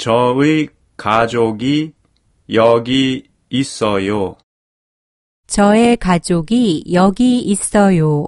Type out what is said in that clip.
저의 가족이 여기 있어요. 저의 가족이 여기 있어요.